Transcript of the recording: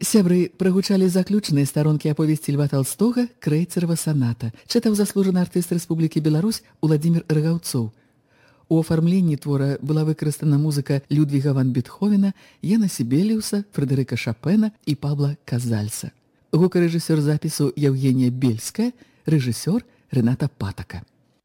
Сябры прагучалі заключныя старонкі аповесці Льва Талстога крэйцерва саната. Чытаў заслужаны артыст Рэспублікі Беларусь Уладзімир Рыгаўцоў. У афармленні твора была выкарыстана музыка Людвіга ван Бетховена, Яна Сібеліуса, Фредерыка Шапена і Пабла Казальса. Гукарэжысёр запісу Яўгенія Бельская, рэжысёр Рената Патака.